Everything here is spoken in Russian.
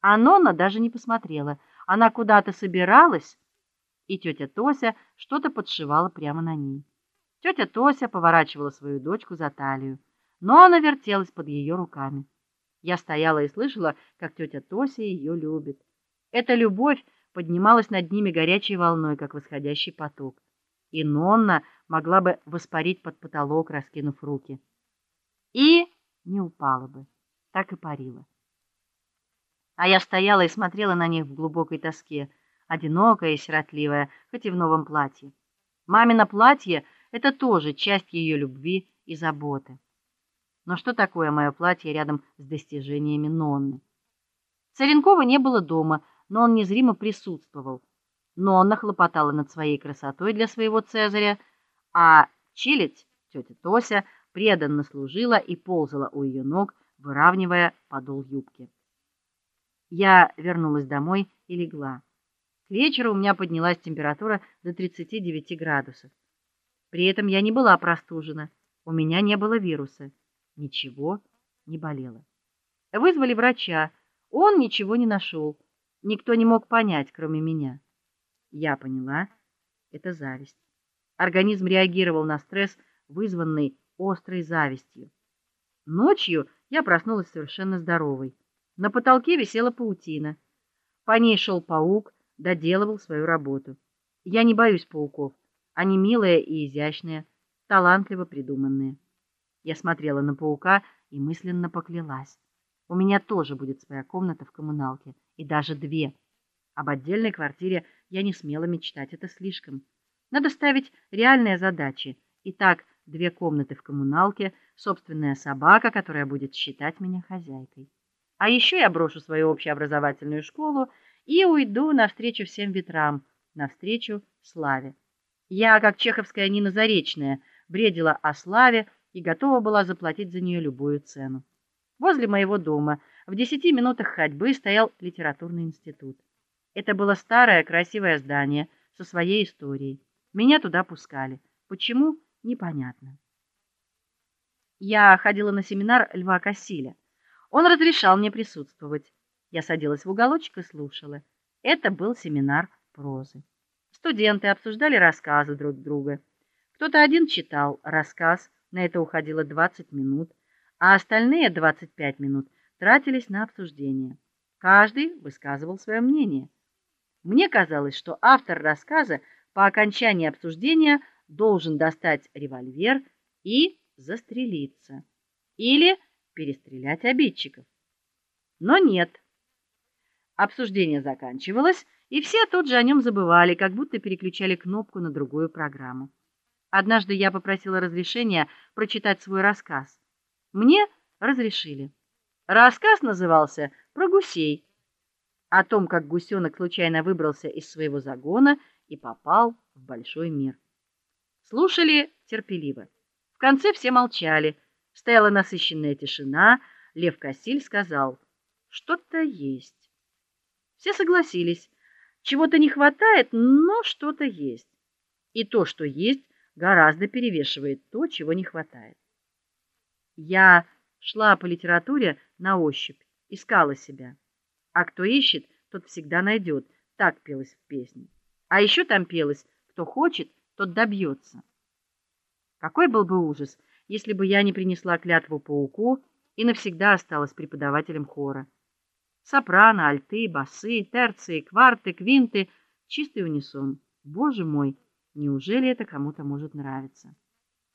А Нонна даже не посмотрела. Она куда-то собиралась, и тетя Тося что-то подшивала прямо на ней. Тетя Тося поворачивала свою дочку за талию, но она вертелась под ее руками. Я стояла и слышала, как тетя Тося ее любит. Эта любовь поднималась над ними горячей волной, как восходящий поток. И Нонна могла бы воспарить под потолок, раскинув руки. И не упала бы, так и парила. А я стояла и смотрела на них в глубокой тоске, одинокая и сиротливая, хоть и в новом платье. Мамино платье это тоже часть ее любви и заботы. Но что такое мое платье рядом с достижениями Нонны? Царенкова не было дома, но он незримо присутствовал. Нонна хлопотала над своей красотой для своего Цезаря, а Чилить, тетя Тося, преданно служила и ползала у ее ног, выравнивая подол юбки. Я вернулась домой и легла. К вечеру у меня поднялась температура до 39 градусов. При этом я не была простужена, у меня не было вируса, ничего не болело. Вызвали врача, он ничего не нашел. Никто не мог понять, кроме меня. Я поняла, это зависть. Организм реагировал на стресс, вызванный острой завистью. Ночью я проснулась совершенно здоровой. На потолке висела паутина. По ней шел паук, доделывал свою работу. Я не боюсь пауков. Они милые и изящные, талантливо придуманные. Я смотрела на паука и мысленно поклялась: у меня тоже будет своя комната в коммуналке, и даже две. Об отдельной квартире я не смела мечтать, это слишком. Надо ставить реальные задачи. Итак, две комнаты в коммуналке, собственная собака, которая будет считать меня хозяйкой. А еще я брошу свою общеобразовательную школу и уйду навстречу всем ветрам, навстречу славе. Я, как чеховская Нина Заречная, бредила о славе и готова была заплатить за нее любую цену. Возле моего дома, в десяти минутах ходьбы, стоял литературный институт. Это было старое красивое здание со своей историей. Меня туда пускали. Почему непонятно. Я ходила на семинар Льва Кассиля. Он разрешал мне присутствовать. Я садилась в уголочек и слушала. Это был семинар прозы. Студенты обсуждали рассказы друг друга. Кто-то один читал рассказ, на это уходило 20 минут, а остальные 25 минут тратились на обсуждение. Каждый высказывал свое мнение. Мне казалось, что автор рассказа по окончании обсуждения должен достать револьвер и застрелиться. Или перестрелять обидчиков. Но нет. Обсуждение заканчивалось, и все тут же о нем забывали, как будто переключали кнопку на другую программу. Однажды я попросила разрешения прочитать свой рассказ. Мне разрешили. Рассказ назывался Про гусей, о том, как гусенок случайно выбрался из своего загона и попал в большой мир. Слушали терпеливо. В конце все молчали. Стояла насыщенная тишина. Лев Косиль сказал: "Что-то есть". Все согласились. Чего-то не хватает, но что-то есть. И то, что есть, гораздо перевешивает то, чего не хватает. Я шла по литературе на ощупь, искала себя. А кто ищет, тот всегда найдет. так пелось в песне. А еще там пелось: кто хочет, тот добьется. Какой был бы ужас, если бы я не принесла клятву пауку и навсегда осталась преподавателем хора. Сопрано, альты, басы, терции, кварты, квинты, чистый унисон. Боже мой, неужели это кому-то может нравиться?